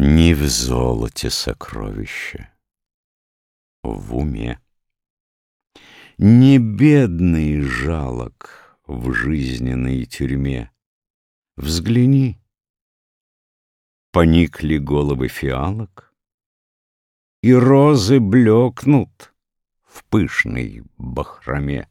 Не в золоте сокровище, в уме. Не бедный жалок в жизненной тюрьме. Взгляни, поникли головы фиалок, И розы блекнут в пышной бахроме.